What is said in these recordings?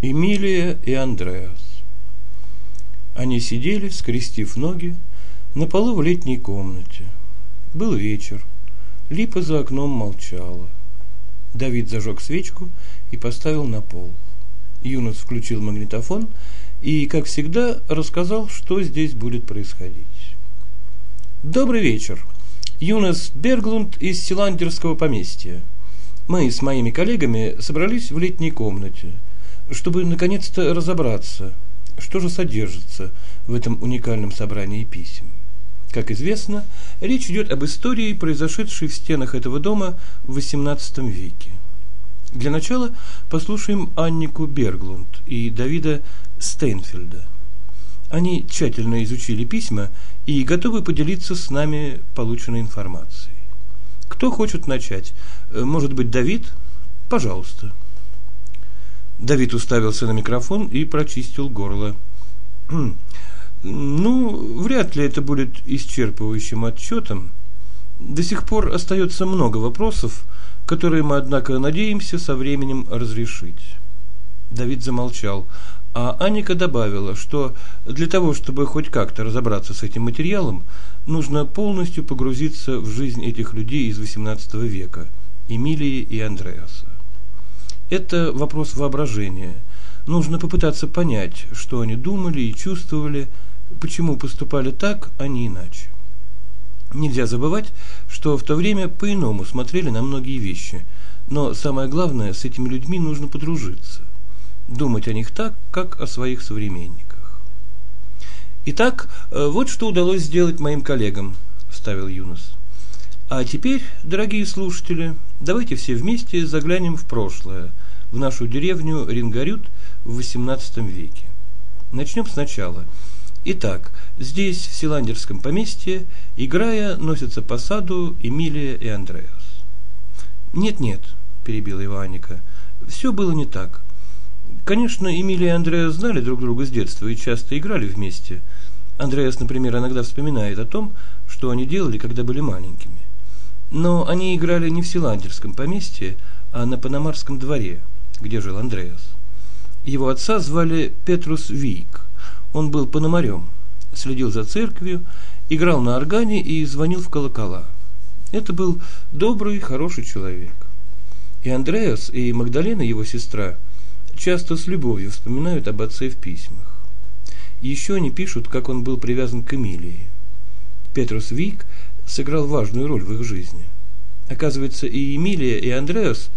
Эмилия и Андреас. Они сидели, скрестив ноги, на полу в летней комнате. Был вечер. Липа за окном молчала. Давид зажег свечку и поставил на пол. Юнос включил магнитофон и, как всегда, рассказал, что здесь будет происходить. Добрый вечер. Юнос Берглунд из Силандерского поместья. Мы с моими коллегами собрались в летней комнате, чтобы наконец-то разобраться, что же содержится в этом уникальном собрании писем. Как известно, речь идет об истории, произошедшей в стенах этого дома в XVIII веке. Для начала послушаем Аннику Берглунд и Давида Стейнфельда. Они тщательно изучили письма и готовы поделиться с нами полученной информацией. Кто хочет начать? Э, может быть, Давид? Пожалуйста. Давид уставился на микрофон и прочистил горло. «Хм, ну, вряд ли это будет исчерпывающим отчетом. До сих пор остается много вопросов, которые мы, однако, надеемся со временем разрешить. Давид замолчал, а Аника добавила, что для того, чтобы хоть как-то разобраться с этим материалом, нужно полностью погрузиться в жизнь этих людей из XVIII века, Эмилии и Андреаса. Это вопрос воображения. Нужно попытаться понять, что они думали и чувствовали, почему поступали так, а не иначе. Нельзя забывать, что в то время по-иному смотрели на многие вещи, но самое главное, с этими людьми нужно подружиться, думать о них так, как о своих современниках. Итак, э, вот что удалось сделать моим коллегам, вставил Юнос. А теперь, дорогие слушатели, давайте все вместе заглянем в прошлое, в нашу деревню Рингарют в XVIII веке. Начнем сначала. Итак, здесь, в Силандерском поместье, играя, носятся по саду Эмилия и Андреас. «Нет-нет», – перебила Иваника, – «все было не так. Конечно, Эмилия и Андреас знали друг друга с детства и часто играли вместе. Андреас, например, иногда вспоминает о том, что они делали, когда были маленькими. Но они играли не в Силандерском поместье, а на Панамарском дворе, где жил Андреас. Его отца звали Петрус Вик. Он был пономарем, следил за церковью, играл на органе и звонил в колокола. Это был добрый, хороший человек. И Андреас, и Магдалена, его сестра, часто с любовью вспоминают об отце в письмах. Еще они пишут, как он был привязан к Эмилии. Петрус Вик – сыграл важную роль в их жизни. Оказывается, и Эмилия, и Андреас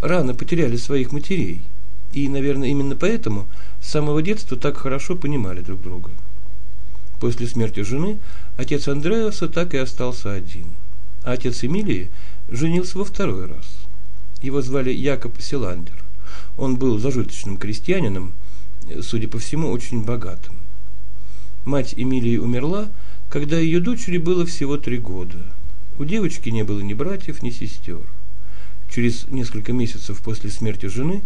рано потеряли своих матерей, и, наверное, именно поэтому с самого детства так хорошо понимали друг друга. После смерти жены отец Андреаса так и остался один, а отец Эмилии женился во второй раз. Его звали Якоб Силандер. Он был зажиточным крестьянином, судя по всему, очень богатым. Мать Эмилии умерла, когда ее дочери было всего три года. У девочки не было ни братьев, ни сестер. Через несколько месяцев после смерти жены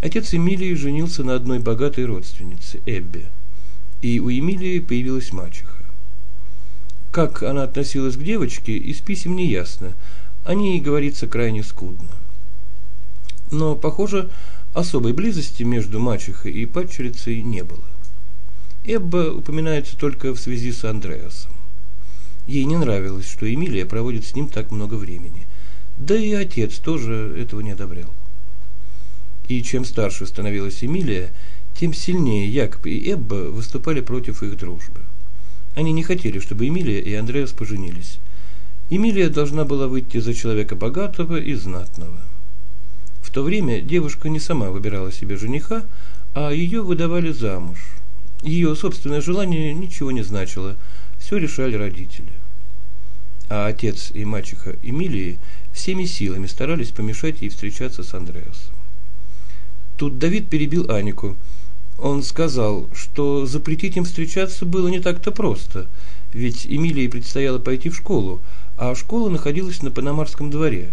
отец Эмилии женился на одной богатой родственнице, Эббе, и у Эмилии появилась мачеха. Как она относилась к девочке, из писем не ясно, о ней говорится крайне скудно. Но, похоже, особой близости между мачехой и падчерицей не было. Эбба упоминается только в связи с Андреасом. Ей не нравилось, что Эмилия проводит с ним так много времени. Да и отец тоже этого не одобрял. И чем старше становилась Эмилия, тем сильнее Якоб и Эбба выступали против их дружбы. Они не хотели, чтобы Эмилия и Андреас поженились. Эмилия должна была выйти за человека богатого и знатного. В то время девушка не сама выбирала себе жениха, а ее выдавали замуж – ее собственное желание ничего не значило, все решали родители. А отец и мачеха Эмилии всеми силами старались помешать ей встречаться с Андреасом. Тут Давид перебил Анику. Он сказал, что запретить им встречаться было не так-то просто, ведь Эмилии предстояло пойти в школу, а школа находилась на Панамарском дворе.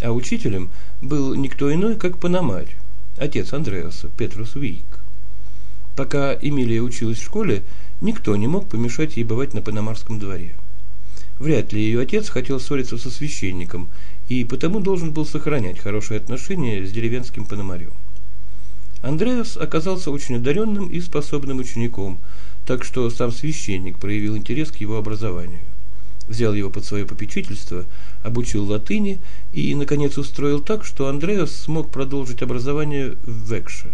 А учителем был никто иной, как Панамарь, отец Андреаса, Петрус Вик. Пока Эмилия училась в школе, никто не мог помешать ей бывать на Панамарском дворе. Вряд ли ее отец хотел ссориться со священником, и потому должен был сохранять хорошие отношения с деревенским пономарем. Андреас оказался очень одаренным и способным учеником, так что сам священник проявил интерес к его образованию. Взял его под свое попечительство, обучил латыни и, наконец, устроил так, что Андреас смог продолжить образование в Векше.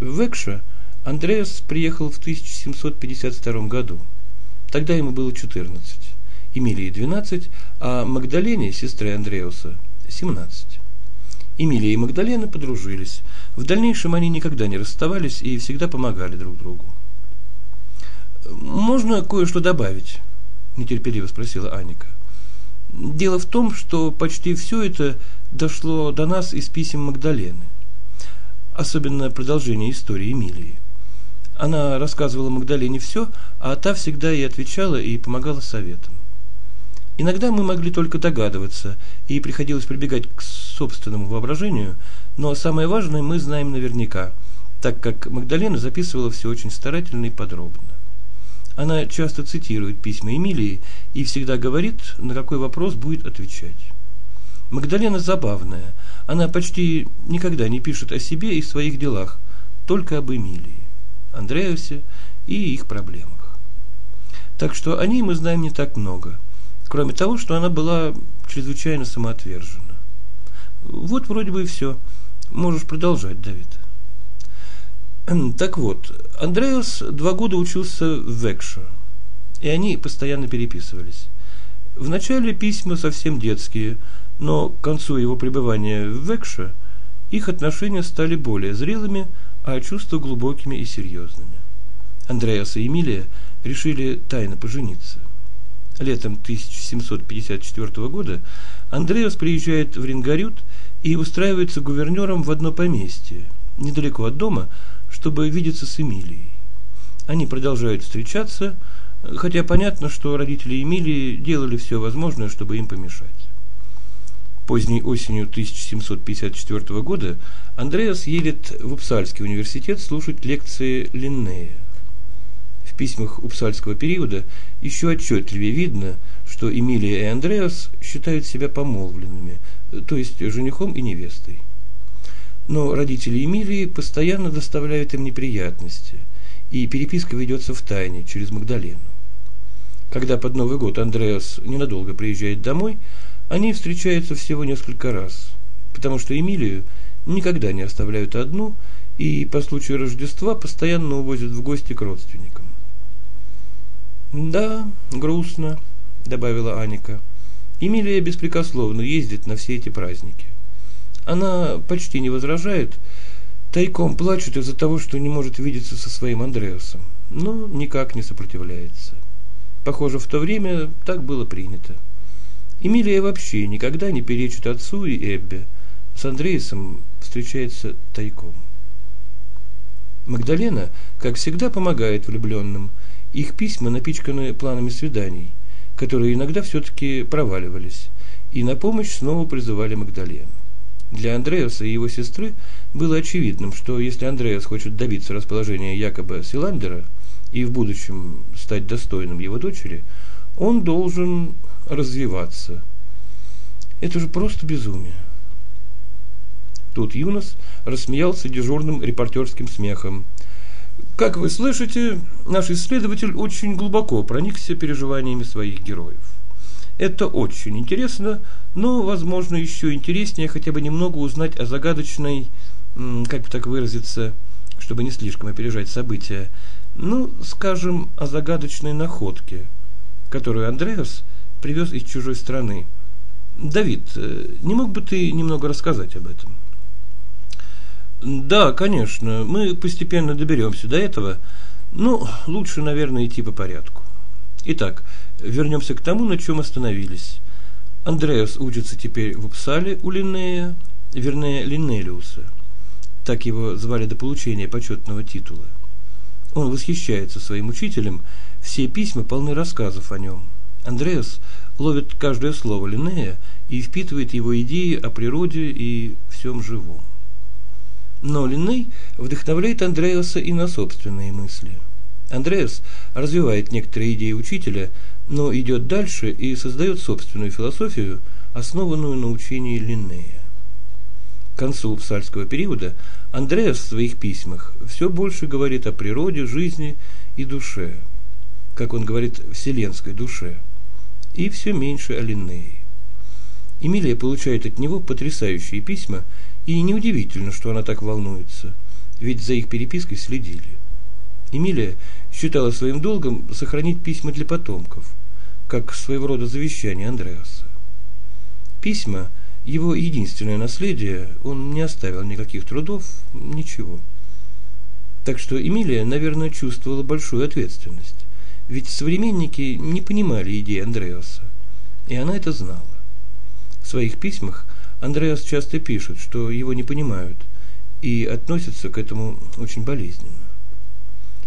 В Векше Андреас приехал в 1752 году. Тогда ему было 14, Эмилии 12, а Магдалене, сестре Андреуса, 17. Эмилия и Магдалена подружились. В дальнейшем они никогда не расставались и всегда помогали друг другу. «Можно кое-что добавить?» – нетерпеливо спросила Аника. «Дело в том, что почти все это дошло до нас из писем Магдалены. Особенно продолжение истории Эмилии. Она рассказывала Магдалене все, а та всегда ей отвечала и помогала советом. Иногда мы могли только догадываться, и приходилось прибегать к собственному воображению, но самое важное мы знаем наверняка, так как Магдалена записывала все очень старательно и подробно. Она часто цитирует письма Эмилии и всегда говорит, на какой вопрос будет отвечать. Магдалена забавная, она почти никогда не пишет о себе и своих делах, только об Эмилии, Андреасе и их проблемах. Так что о ней мы знаем не так много – Кроме того, что она была чрезвычайно самоотвержена. Вот вроде бы и все. Можешь продолжать, Давид. Так вот, Андреас два года учился в Векше, и они постоянно переписывались. Вначале письма совсем детские, но к концу его пребывания в Векше их отношения стали более зрелыми, а чувства глубокими и серьезными. Андреас и Эмилия решили тайно пожениться летом 1754 года Андреас приезжает в Рингарют и устраивается гувернером в одно поместье, недалеко от дома, чтобы видеться с Эмилией. Они продолжают встречаться, хотя понятно, что родители Эмилии делали все возможное, чтобы им помешать. Поздней осенью 1754 года Андреас едет в Упсальский университет слушать лекции Линнея письмах Упсальского периода еще отчетливее видно, что Эмилия и Андреас считают себя помолвленными, то есть женихом и невестой. Но родители Эмилии постоянно доставляют им неприятности, и переписка ведется в тайне через Магдалену. Когда под Новый год Андреас ненадолго приезжает домой, они встречаются всего несколько раз, потому что Эмилию никогда не оставляют одну и по случаю Рождества постоянно увозят в гости к родственникам. Да, грустно, добавила Аника. Эмилия беспрекословно ездит на все эти праздники. Она почти не возражает, тайком плачет из-за того, что не может видеться со своим Андреасом, но никак не сопротивляется. Похоже, в то время так было принято. Эмилия вообще никогда не перечит отцу и Эббе. С Андреасом встречается тайком. Магдалена, как всегда, помогает влюбленным – их письма напичканы планами свиданий, которые иногда все-таки проваливались, и на помощь снова призывали Магдалену. Для Андреаса и его сестры было очевидным, что если Андреас хочет добиться расположения якобы Силандера и в будущем стать достойным его дочери, он должен развиваться. Это же просто безумие. Тут Юнос рассмеялся дежурным репортерским смехом, как вы слышите, наш исследователь очень глубоко проникся переживаниями своих героев. Это очень интересно, но, возможно, еще интереснее хотя бы немного узнать о загадочной, как бы так выразиться, чтобы не слишком опережать события, ну, скажем, о загадочной находке, которую Андреас привез из чужой страны. Давид, э, не мог бы ты немного рассказать об этом? Да, конечно, мы постепенно доберемся до этого. Ну, лучше, наверное, идти по порядку. Итак, вернемся к тому, на чем остановились. Андреас учится теперь в Упсале у Линнея, вернее, Линнелиуса. Так его звали до получения почетного титула. Он восхищается своим учителем, все письма полны рассказов о нем. Андреас ловит каждое слово Линнея и впитывает его идеи о природе и всем живом. Но Линней вдохновляет Андреаса и на собственные мысли. Андреас развивает некоторые идеи учителя, но идет дальше и создает собственную философию, основанную на учении Линнея. К концу псальского периода Андреас в своих письмах все больше говорит о природе, жизни и душе, как он говорит, вселенской душе, и все меньше о Линнее. Эмилия получает от него потрясающие письма, и неудивительно, что она так волнуется, ведь за их перепиской следили. Эмилия считала своим долгом сохранить письма для потомков, как своего рода завещание Андреаса. Письма – его единственное наследие, он не оставил никаких трудов, ничего. Так что Эмилия, наверное, чувствовала большую ответственность, ведь современники не понимали идеи Андреаса, и она это знала. В своих письмах Андреас часто пишет, что его не понимают, и относятся к этому очень болезненно.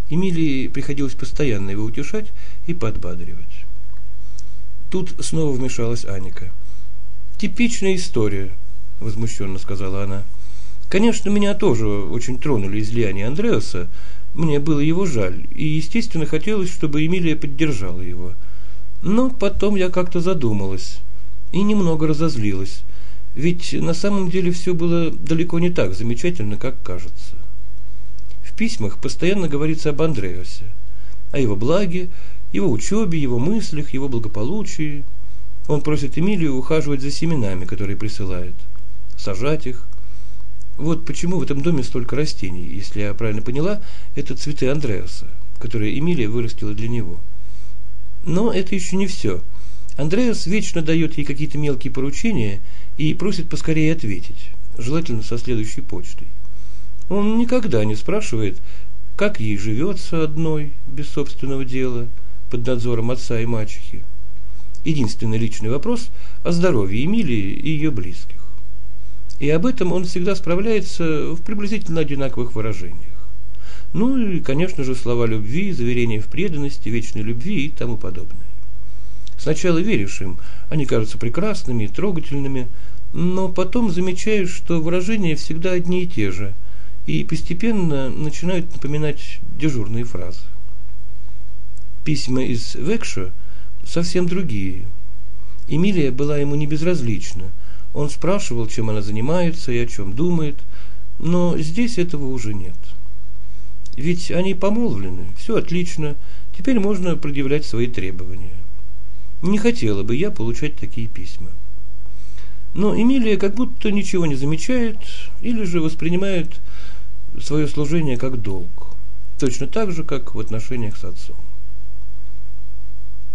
Эмилии приходилось постоянно его утешать и подбадривать. Тут снова вмешалась Аника. «Типичная история», – возмущенно сказала она. «Конечно, меня тоже очень тронули излияния Андреаса. Мне было его жаль, и, естественно, хотелось, чтобы Эмилия поддержала его. Но потом я как-то задумалась и немного разозлилась, ведь на самом деле все было далеко не так замечательно, как кажется. В письмах постоянно говорится об Андреасе, о его благе, его учебе, его мыслях, его благополучии. Он просит Эмилию ухаживать за семенами, которые присылает, сажать их. Вот почему в этом доме столько растений. Если я правильно поняла, это цветы Андреаса, которые Эмилия вырастила для него. Но это еще не все. Андреас вечно дает ей какие-то мелкие поручения и просит поскорее ответить, желательно со следующей почтой. Он никогда не спрашивает, как ей живется одной, без собственного дела – под надзором отца и мачехи. Единственный личный вопрос о здоровье Эмилии и ее близких. И об этом он всегда справляется в приблизительно одинаковых выражениях. Ну и, конечно же, слова любви, заверения в преданности, вечной любви и тому подобное. Сначала веришь им, они кажутся прекрасными и трогательными, но потом замечаешь, что выражения всегда одни и те же, и постепенно начинают напоминать дежурные фразы. Письма из Векша совсем другие. Эмилия была ему не безразлична. Он спрашивал, чем она занимается и о чем думает, но здесь этого уже нет. Ведь они помолвлены, все отлично, теперь можно предъявлять свои требования. Не хотела бы я получать такие письма. Но Эмилия как будто ничего не замечает или же воспринимает свое служение как долг, точно так же, как в отношениях с отцом.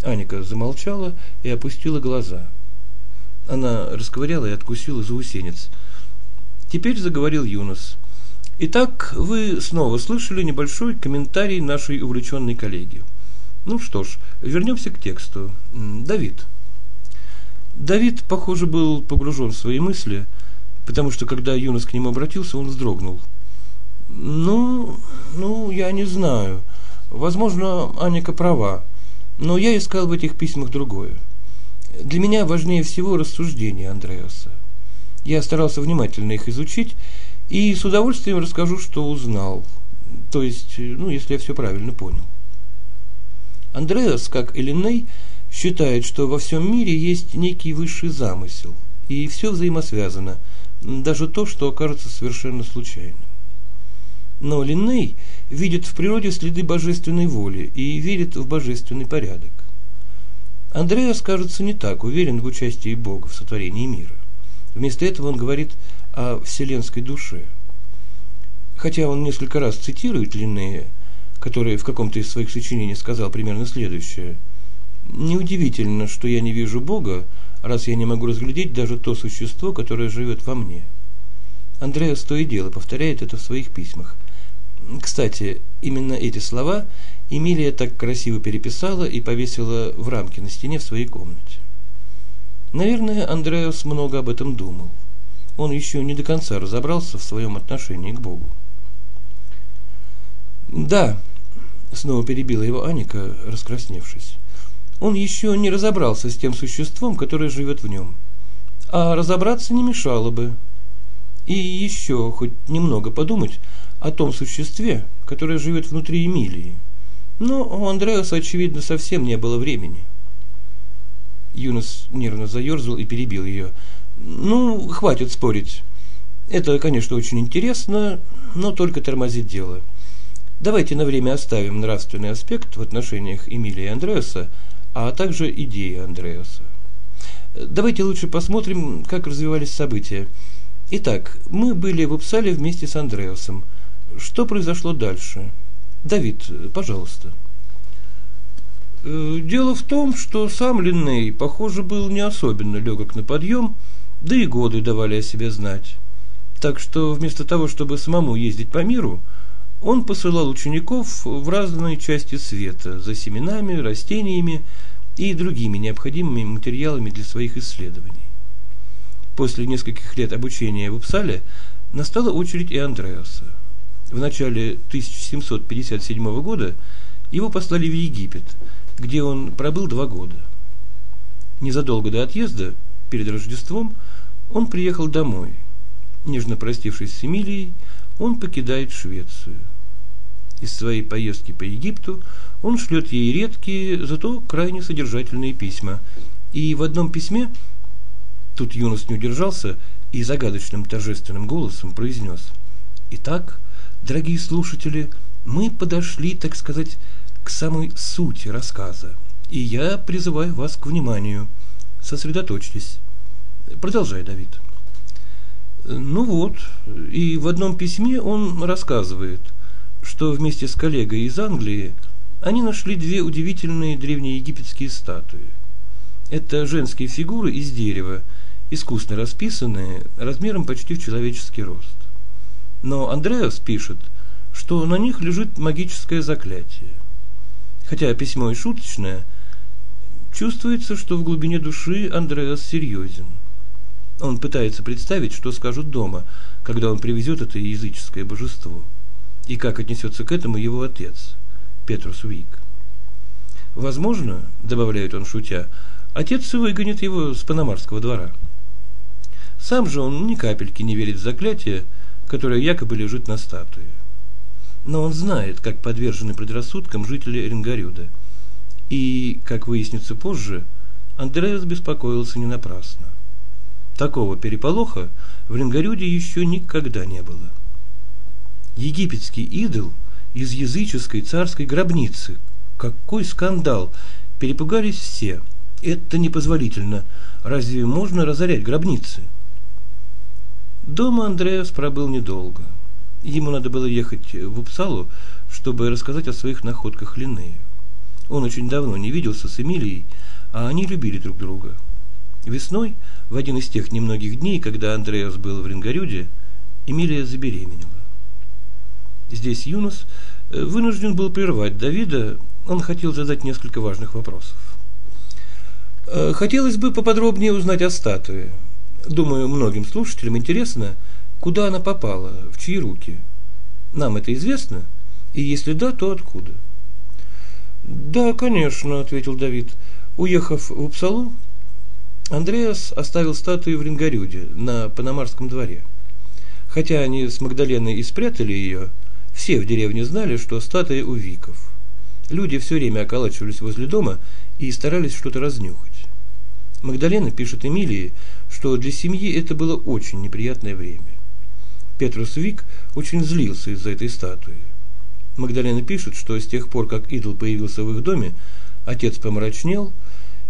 Аника замолчала и опустила глаза. Она расковыряла и откусила заусенец. Теперь заговорил Юнос. Итак, вы снова слышали небольшой комментарий нашей увлеченной коллеги. Ну что ж, вернемся к тексту. Давид. Давид, похоже, был погружен в свои мысли, потому что, когда Юнос к нему обратился, он вздрогнул. Ну, ну, я не знаю. Возможно, Аника права. Но я искал в этих письмах другое. Для меня важнее всего рассуждения Андреаса. Я старался внимательно их изучить и с удовольствием расскажу, что узнал. То есть, ну, если я все правильно понял. Андреас, как Элиней, считает, что во всем мире есть некий высший замысел, и все взаимосвязано, даже то, что окажется совершенно случайным. Но Линней видит в природе следы божественной воли и верит в божественный порядок. Андреас, кажется, не так уверен в участии Бога в сотворении мира. Вместо этого он говорит о вселенской душе. Хотя он несколько раз цитирует Линнея, который в каком-то из своих сочинений сказал примерно следующее. «Неудивительно, что я не вижу Бога, раз я не могу разглядеть даже то существо, которое живет во мне». Андреас то и дело повторяет это в своих письмах – кстати, именно эти слова Эмилия так красиво переписала и повесила в рамке на стене в своей комнате. Наверное, Андреас много об этом думал. Он еще не до конца разобрался в своем отношении к Богу. «Да», — снова перебила его Аника, раскрасневшись, «он еще не разобрался с тем существом, которое живет в нем. А разобраться не мешало бы. И еще хоть немного подумать о том существе, которое живет внутри Эмилии. Но у Андреаса, очевидно, совсем не было времени. Юнос нервно заерзал и перебил ее. «Ну, хватит спорить. Это, конечно, очень интересно, но только тормозит дело. Давайте на время оставим нравственный аспект в отношениях Эмилии и Андреаса, а также идеи Андреаса. Давайте лучше посмотрим, как развивались события. Итак, мы были в Упсале вместе с Андреасом. Что произошло дальше? Давид, пожалуйста. Э, дело в том, что сам Линней, похоже, был не особенно легок на подъем, да и годы давали о себе знать. Так что вместо того, чтобы самому ездить по миру, он посылал учеников в разные части света за семенами, растениями и другими необходимыми материалами для своих исследований. После нескольких лет обучения в Упсале настала очередь и Андреаса. В начале 1757 года его послали в Египет, где он пробыл два года. Незадолго до отъезда, перед Рождеством, он приехал домой. Нежно простившись с Эмилией, он покидает Швецию. Из своей поездки по Египту он шлет ей редкие, зато крайне содержательные письма. И в одном письме, тут Юнос не удержался и загадочным торжественным голосом произнес «Итак, дорогие слушатели, мы подошли, так сказать, к самой сути рассказа, и я призываю вас к вниманию. Сосредоточьтесь. Продолжай, Давид». Ну вот, и в одном письме он рассказывает, что вместе с коллегой из Англии они нашли две удивительные древнеегипетские статуи. Это женские фигуры из дерева, искусно расписанные, размером почти в человеческий рост. Но Андреас пишет, что на них лежит магическое заклятие. Хотя письмо и шуточное, чувствуется, что в глубине души Андреас серьезен – он пытается представить, что скажут дома, когда он привезет это языческое божество, и как отнесется к этому его отец, Петрус Уик. Возможно, добавляет он шутя, отец выгонит его с Панамарского двора. Сам же он ни капельки не верит в заклятие, которое якобы лежит на статуе. Но он знает, как подвержены предрассудкам жители Ренгарюда. И, как выяснится позже, Андреас беспокоился не напрасно. Такого переполоха в Ренгарюде еще никогда не было. Египетский идол из языческой царской гробницы. Какой скандал! Перепугались все. Это непозволительно. Разве можно разорять гробницы? Дома Андреас пробыл недолго. Ему надо было ехать в Упсалу, чтобы рассказать о своих находках Линнею. Он очень давно не виделся с Эмилией, а они любили друг друга. Весной в один из тех немногих дней, когда Андреас был в Рингарюде, Эмилия забеременела. Здесь Юнос э, вынужден был прервать Давида, он хотел задать несколько важных вопросов. Э, хотелось бы поподробнее узнать о статуе. Думаю, многим слушателям интересно, куда она попала, в чьи руки. Нам это известно? И если да, то откуда? Да, конечно, ответил Давид. Уехав в Упсалу, Андреас оставил статую в Рингарюде на Панамарском дворе. Хотя они с Магдаленой и спрятали ее, все в деревне знали, что статуя у Виков. Люди все время околачивались возле дома и старались что-то разнюхать. Магдалена пишет Эмилии, что для семьи это было очень неприятное время. Петрус Вик очень злился из-за этой статуи. Магдалена пишет, что с тех пор, как идол появился в их доме, отец помрачнел –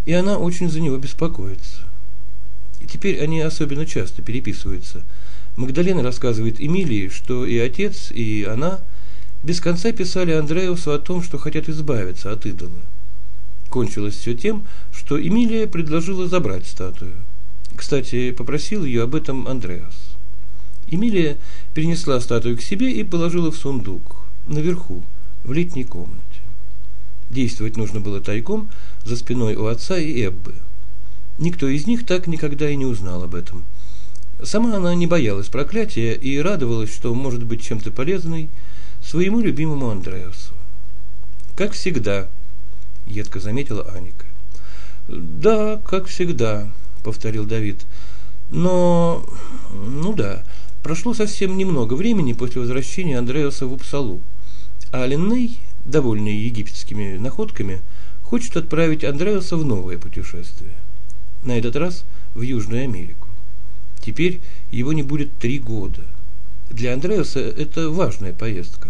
и она очень за него беспокоится. И теперь они особенно часто переписываются. Магдалена рассказывает Эмилии, что и отец, и она без конца писали Андреусу о том, что хотят избавиться от идола. Кончилось все тем, что Эмилия предложила забрать статую. Кстати, попросил ее об этом Андреас. Эмилия перенесла статую к себе и положила в сундук, наверху, в летней комнате. Действовать нужно было тайком, за спиной у отца и Эббы. Никто из них так никогда и не узнал об этом. Сама она не боялась проклятия и радовалась, что может быть чем-то полезной своему любимому Андреасу. «Как всегда», — едко заметила Аника. «Да, как всегда», — повторил Давид. «Но, ну да, прошло совсем немного времени после возвращения Андреаса в Упсалу, а Линней, довольный египетскими находками, — хочет отправить Андреаса в новое путешествие. На этот раз в Южную Америку. теперь его не будет три года. Для Андреаса это важная поездка.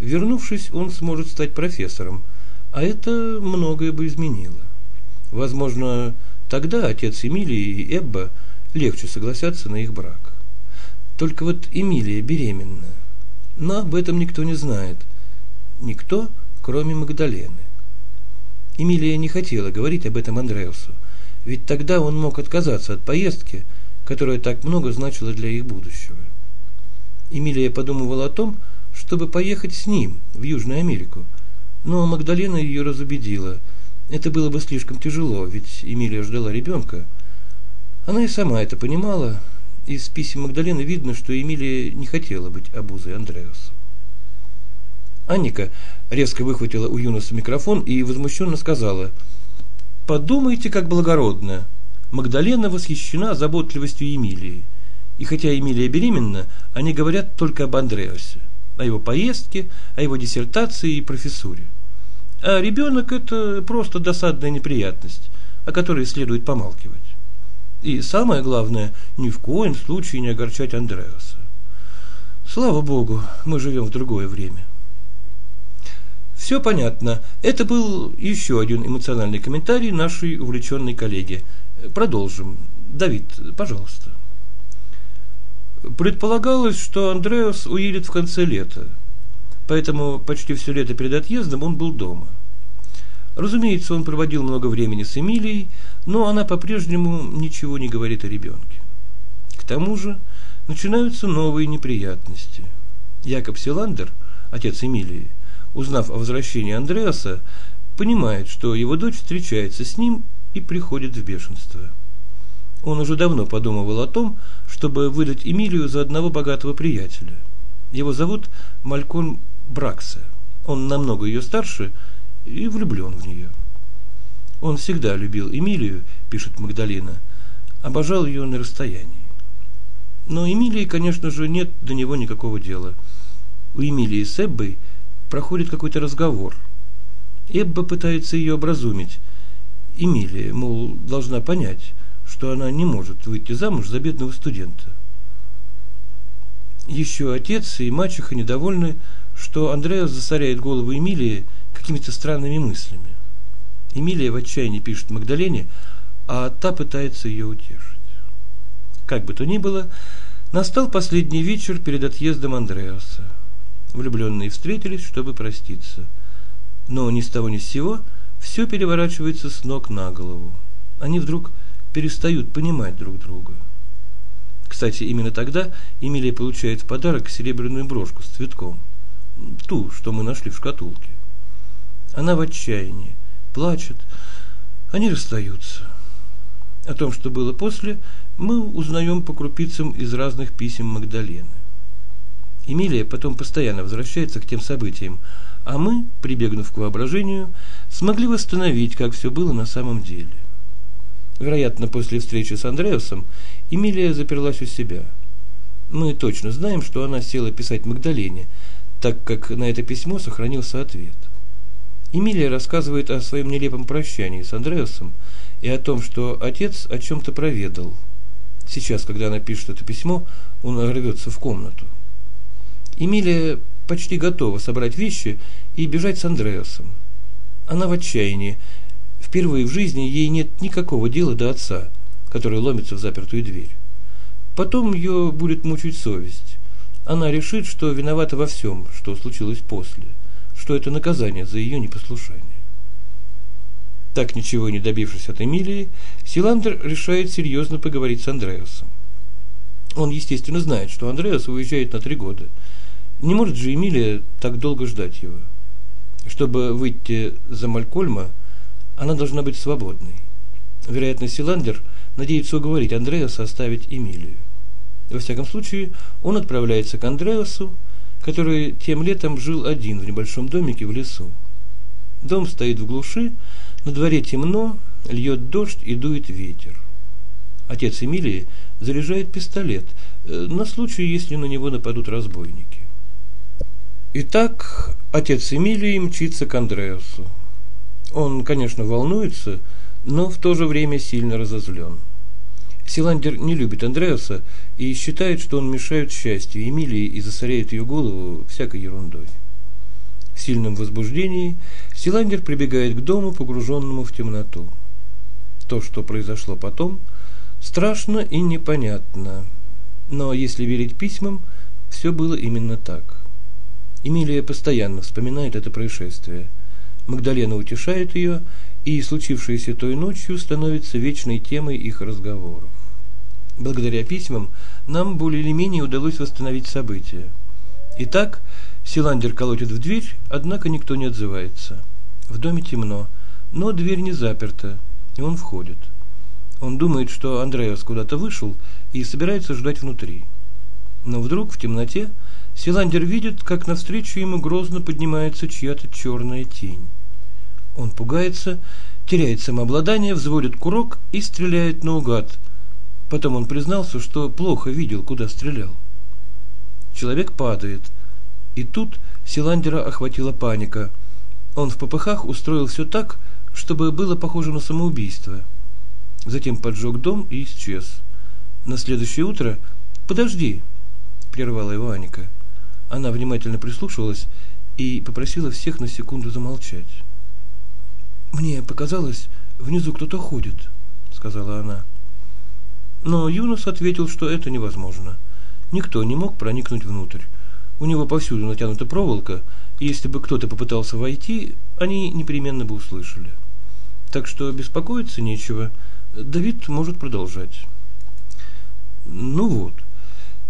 Вернувшись, он сможет стать профессором, а это многое бы изменило. Возможно, тогда отец Эмилии и Эбба легче согласятся на их брак. Только вот Эмилия беременна. Но об этом никто не знает. Никто, кроме Магдалены. Эмилия не хотела говорить об этом Андреасу, ведь тогда он мог отказаться от поездки, которая так много значила для их будущего. Эмилия подумывала о том, чтобы поехать с ним в Южную Америку, но Магдалена ее разубедила. Это было бы слишком тяжело, ведь Эмилия ждала ребенка. Она и сама это понимала. Из писем Магдалены видно, что Эмилия не хотела быть обузой Андреасу. Анника резко выхватила у Юноса микрофон и возмущенно сказала «Подумайте, как благородно!» Магдалена восхищена заботливостью Эмилии. И хотя Эмилия беременна, они говорят только об Андреасе, о его поездке, о его диссертации и профессуре. А ребенок – это просто досадная неприятность, о которой следует помалкивать. И самое главное, ни в коем случае не огорчать Андреаса. Слава Богу, мы живем в другое время. Все понятно. Это был еще один эмоциональный комментарий нашей увлеченной коллеги. Продолжим. Давид, пожалуйста. Предполагалось, что Андреас уедет в конце лета, поэтому почти все лето перед отъездом он был дома. Разумеется, он проводил много времени с Эмилией, но она по-прежнему ничего не говорит о ребенке. К тому же начинаются новые неприятности. Якоб Силандер, отец Эмилии, узнав о возвращении Андреаса, понимает, что его дочь встречается с ним и приходит в бешенство. Он уже давно подумывал о том, чтобы выдать Эмилию за одного богатого приятеля. Его зовут Малькольм Бракса. Он намного ее старше и влюблен в нее. Он всегда любил Эмилию, пишет Магдалина, обожал ее на расстоянии. Но Эмилии, конечно же, нет до него никакого дела. У Эмилии с Эббой проходит какой-то разговор. Эбба пытается ее образумить. Эмилия, мол, должна понять, что она не может выйти замуж за бедного студента. Еще отец и мачеха недовольны, что Андреас засоряет голову Эмилии какими-то странными мыслями. Эмилия в отчаянии пишет Магдалене, а та пытается ее утешить. Как бы то ни было, настал последний вечер перед отъездом Андреаса. Влюбленные встретились, чтобы проститься. Но ни с того ни с сего все переворачивается с ног на голову. Они вдруг перестают понимать друг друга. Кстати, именно тогда Эмилия получает в подарок серебряную брошку с цветком. Ту, что мы нашли в шкатулке. Она в отчаянии, плачет. Они расстаются. О том, что было после, мы узнаем по крупицам из разных писем Магдалены. Эмилия потом постоянно возвращается к тем событиям, а мы, прибегнув к воображению, смогли восстановить, как все было на самом деле. Вероятно, после встречи с Андреасом Эмилия заперлась у себя. Мы точно знаем, что она села писать Магдалене, так как на это письмо сохранился ответ. Эмилия рассказывает о своем нелепом прощании с Андреасом и о том, что отец о чем-то проведал. Сейчас, когда она пишет это письмо, он рвется в комнату. Эмилия почти готова собрать вещи и бежать с Андреасом. Она в отчаянии. Впервые в жизни ей нет никакого дела до отца, который ломится в запертую дверь. Потом ее будет мучить совесть. Она решит, что виновата во всем, что случилось после, что это наказание за ее непослушание. Так ничего не добившись от Эмилии, Силандер решает серьезно поговорить с Андреасом. Он, естественно, знает, что Андреас уезжает на три года – не может же Эмилия так долго ждать его. Чтобы выйти за Малькольма, она должна быть свободной. Вероятно, Силандер надеется уговорить Андреаса оставить Эмилию. Во всяком случае, он отправляется к Андреасу, который тем летом жил один в небольшом домике в лесу. Дом стоит в глуши, на дворе темно, льет дождь и дует ветер. Отец Эмилии заряжает пистолет э, на случай, если на него нападут разбойники. Итак, отец Эмилии мчится к Андреасу. Он, конечно, волнуется, но в то же время сильно разозлен. Силандер не любит Андреаса и считает, что он мешает счастью Эмилии и засоряет ее голову всякой ерундой. В сильном возбуждении Силандер прибегает к дому, погруженному в темноту. То, что произошло потом, страшно и непонятно. Но если верить письмам, все было именно так. Эмилия постоянно вспоминает это происшествие. Магдалена утешает ее, и случившееся той ночью становится вечной темой их разговоров. Благодаря письмам нам более или менее удалось восстановить события. Итак, Силандер колотит в дверь, однако никто не отзывается. В доме темно, но дверь не заперта, и он входит. Он думает, что Андреас куда-то вышел и собирается ждать внутри. Но вдруг в темноте Силандер видит, как навстречу ему грозно поднимается чья-то черная тень. Он пугается, теряет самообладание, взводит курок и стреляет наугад, Потом он признался, что плохо видел, куда стрелял. Человек падает. И тут Силандера охватила паника. Он в попыхах устроил все так, чтобы было похоже на самоубийство. Затем поджег дом и исчез. На следующее утро «Подожди!» – прервала его Аника. Она внимательно прислушивалась и попросила всех на секунду замолчать. «Мне показалось, внизу кто-то ходит», – сказала она. Но Юнос ответил, что это невозможно. Никто не мог проникнуть внутрь. У него повсюду натянута проволока, и если бы кто-то попытался войти, они непременно бы услышали. Так что беспокоиться нечего. Давид может продолжать. Ну вот.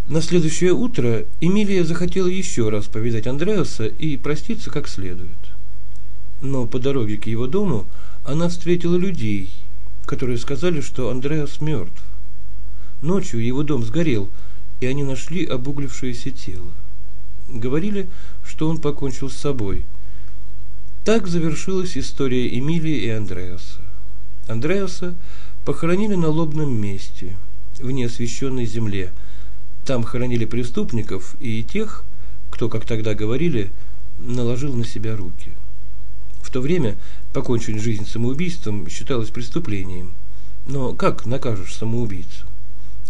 На следующее утро Эмилия захотела еще раз повидать Андреаса и проститься как следует. Но по дороге к его дому она встретила людей, которые сказали, что Андреас мертв. Ночью его дом сгорел, и они нашли обуглившееся тело. Говорили, что он покончил с собой. Так завершилась история Эмилии и Андреаса. Андреаса похоронили на лобном месте, в неосвещенной земле. Там хоронили преступников и тех, кто, как тогда говорили, наложил на себя руки. В то время покончить жизнь самоубийством считалось преступлением. Но как накажешь самоубийцу?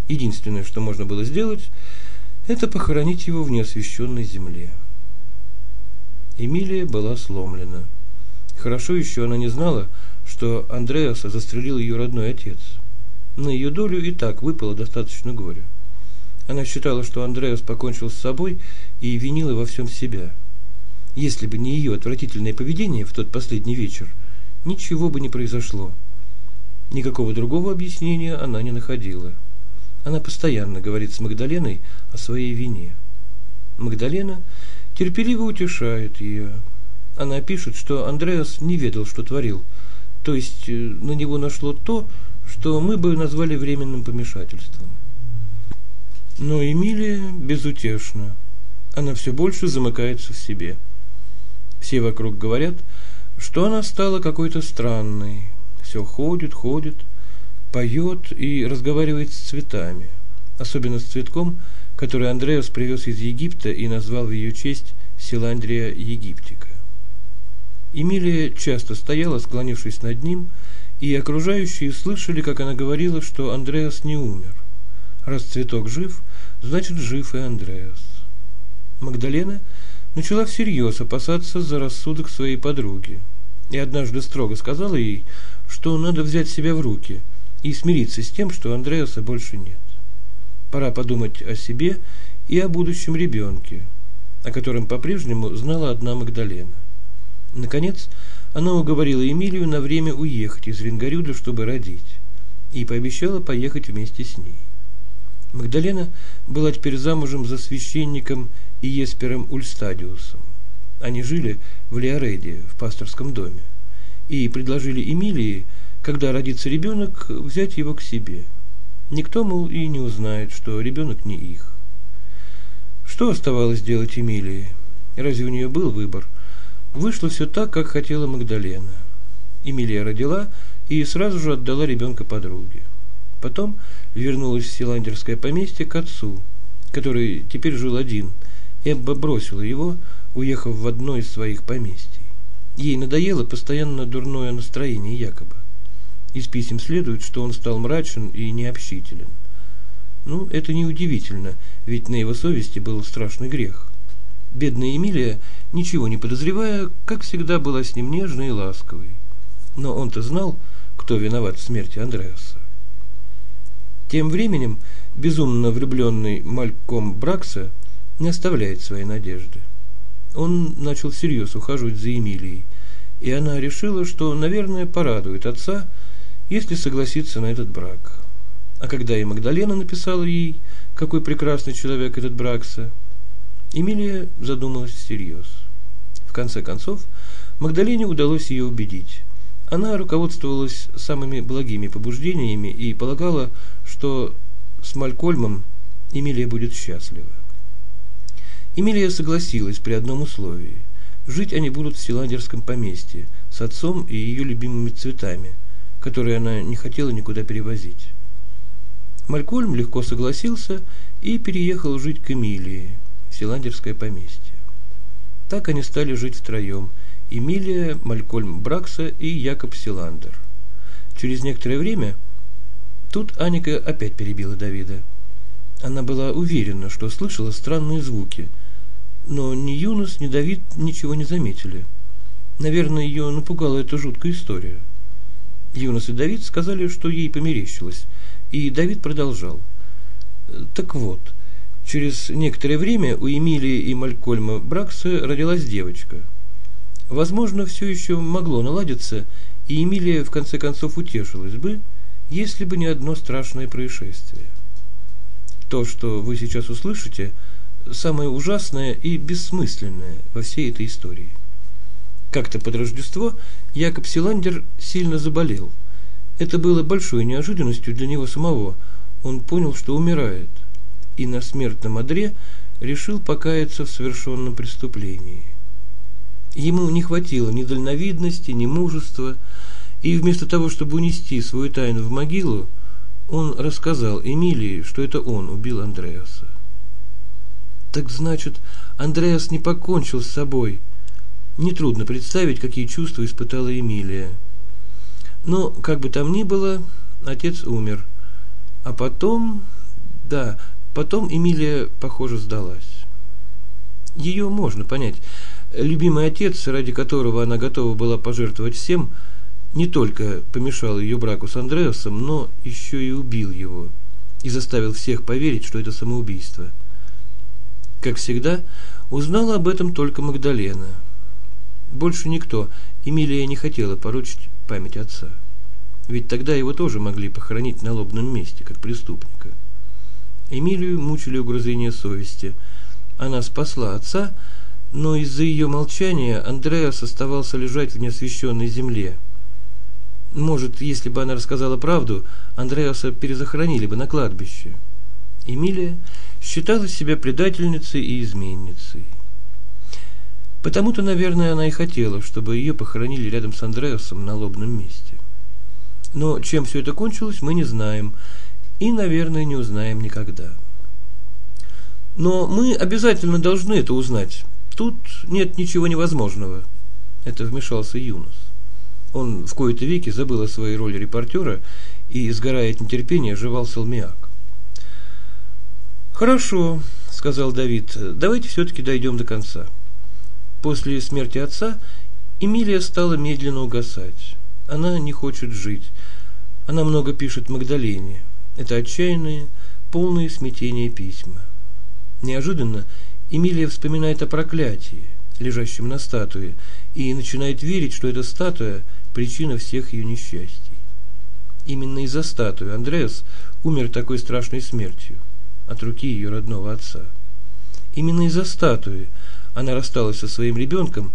Единственное, что можно было сделать, это похоронить его в неосвещенной земле. Эмилия была сломлена. Хорошо еще она не знала, что Андреаса застрелил ее родной отец. На ее долю и так выпало достаточно горя. Она считала, что Андреас покончил с собой и винила во всем себя. Если бы не ее отвратительное поведение в тот последний вечер, ничего бы не произошло. Никакого другого объяснения она не находила. Она постоянно говорит с Магдаленой о своей вине. Магдалена терпеливо утешает ее. Она пишет, что Андреас не ведал, что творил, то есть э, на него нашло то, что мы бы назвали временным помешательством. Но Эмилия безутешна. Она все больше замыкается в себе. Все вокруг говорят, что она стала какой-то странной. Все ходит, ходит, поет и разговаривает с цветами, особенно с цветком, который Андреас привез из Египта и назвал в ее честь Силандрия египтика. Эмилия часто стояла, склонившись над ним, и окружающие слышали, как она говорила, что Андреас не умер. Раз цветок жив, значит жив и Андреас. Магдалена начала всерьез опасаться за рассудок своей подруги, и однажды строго сказала ей, что надо взять себя в руки – и смириться с тем, что Андреаса больше нет. Пора подумать о себе и о будущем ребенке, о котором по-прежнему знала одна Магдалена. Наконец, она уговорила Эмилию на время уехать из Венгорюда, чтобы родить, и пообещала поехать вместе с ней. Магдалена была теперь замужем за священником Иеспером Ульстадиусом. Они жили в Лиореде, в пасторском доме, и предложили Эмилии когда родится ребенок, взять его к себе. Никто, мол, и не узнает, что ребенок не их. Что оставалось делать Эмилии? Разве у нее был выбор? Вышло все так, как хотела Магдалена. Эмилия родила и сразу же отдала ребенка подруге. Потом вернулась в Силандерское поместье к отцу, который теперь жил один. Эбба бросила его, уехав в одно из своих поместий. Ей надоело постоянно дурное настроение якобы. Из писем следует, что он стал мрачен и необщителен. Ну, это неудивительно, ведь на его совести был страшный грех. Бедная Эмилия, ничего не подозревая, как всегда была с ним нежной и ласковой. Но он-то знал, кто виноват в смерти Андреаса. Тем временем безумно влюбленный Мальком Бракса не оставляет своей надежды. Он начал всерьез ухаживать за Эмилией, и она решила, что, наверное, порадует отца, если согласится на этот брак. А когда и Магдалена написала ей, какой прекрасный человек этот Бракса, Эмилия задумалась всерьез. В конце концов, Магдалене удалось ее убедить. Она руководствовалась самыми благими побуждениями и полагала, что с Малькольмом Эмилия будет счастлива. Эмилия согласилась при одном условии. Жить они будут в Силандерском поместье с отцом и ее любимыми цветами, которые она не хотела никуда перевозить. Малькольм легко согласился и переехал жить к Эмилии, в Силандерское поместье. Так они стали жить втроем – Эмилия, Малькольм Бракса и Якоб Силандер. Через некоторое время тут Аника опять перебила Давида. Она была уверена, что слышала странные звуки – но ни Юнос, ни Давид ничего не заметили. Наверное, ее напугала эта жуткая история. Юнос и Давид сказали, что ей померещилось, и Давид продолжал. Так вот, через некоторое время у Эмилии и Малькольма Бракса родилась девочка. Возможно, все еще могло наладиться, и Эмилия в конце концов утешилась бы, если бы не одно страшное происшествие. То, что вы сейчас услышите – самое ужасное и бессмысленное во всей этой истории. Как-то под Рождество Якоб Силандер сильно заболел. Это было большой неожиданностью для него самого. Он понял, что умирает, и на смертном одре решил покаяться в совершенном преступлении. Ему не хватило ни дальновидности, ни мужества, и вместо того, чтобы унести свою тайну в могилу, он рассказал Эмилии, что это он убил Андреаса. Так значит, Андреас не покончил с собой. Нетрудно представить, какие чувства испытала Эмилия. Но, как бы там ни было, отец умер. А потом, да, потом Эмилия, похоже, сдалась. Ее можно понять. Любимый отец, ради которого она готова была пожертвовать всем, не только помешал ее браку с Андреасом, но еще и убил его и заставил всех поверить, что это самоубийство – как всегда, узнала об этом только Магдалена. Больше никто. Эмилия не хотела поручить память отца. Ведь тогда его тоже могли похоронить на лобном месте, как преступника. Эмилию мучили угрызения совести. Она спасла отца, но из-за ее молчания Андреас оставался лежать в неосвещенной земле. Может, если бы она рассказала правду, Андреаса перезахоронили бы на кладбище. Эмилия считала себя предательницей и изменницей. Потому-то, наверное, она и хотела, чтобы ее похоронили рядом с Андреасом на лобном месте. Но чем все это кончилось, мы не знаем и, наверное, не узнаем никогда. Но мы обязательно должны это узнать. Тут нет ничего невозможного. Это вмешался Юнос. Он в кои-то веки забыл о своей роли репортера и, сгорая от нетерпения, жевал салмиак. Хорошо, сказал Давид. Давайте все-таки дойдем до конца. После смерти отца Эмилия стала медленно угасать. Она не хочет жить. Она много пишет Магдалене. Это отчаянные, полные смятения письма. Неожиданно Эмилия вспоминает о проклятии, лежащем на статуе, и начинает верить, что эта статуя – причина всех ее несчастий. Именно из-за статуи Андреас умер такой страшной смертью от руки ее родного отца. Именно из-за статуи она рассталась со своим ребенком,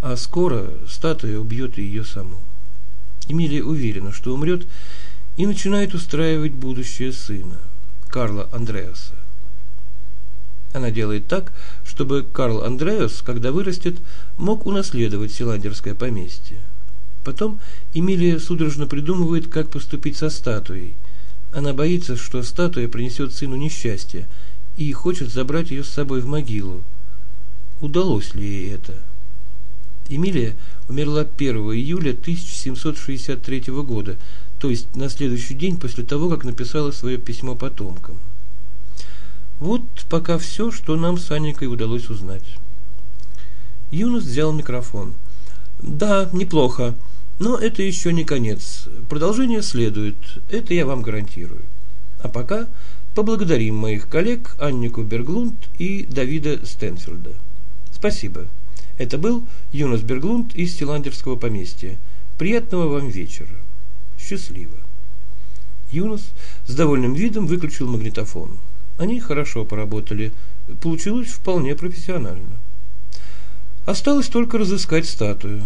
а скоро статуя убьет ее саму. Эмилия уверена, что умрет, и начинает устраивать будущее сына, Карла Андреаса. Она делает так, чтобы Карл Андреас, когда вырастет, мог унаследовать Силандерское поместье. Потом Эмилия судорожно придумывает, как поступить со статуей – она боится, что статуя принесет сыну несчастье, и хочет забрать ее с собой в могилу. Удалось ли ей это? Эмилия умерла 1 июля 1763 года, то есть на следующий день после того, как написала свое письмо потомкам. Вот пока все, что нам с Анникой удалось узнать. Юнус взял микрофон. Да, неплохо, но это еще не конец. Продолжение следует, это я вам гарантирую. А пока поблагодарим моих коллег Аннику Берглунд и Давида Стенфилда. Спасибо. Это был Юнус Берглунд из Силандерского поместья. Приятного вам вечера. Счастливо. Юнус с довольным видом выключил магнитофон. Они хорошо поработали. Получилось вполне профессионально. Осталось только разыскать статую.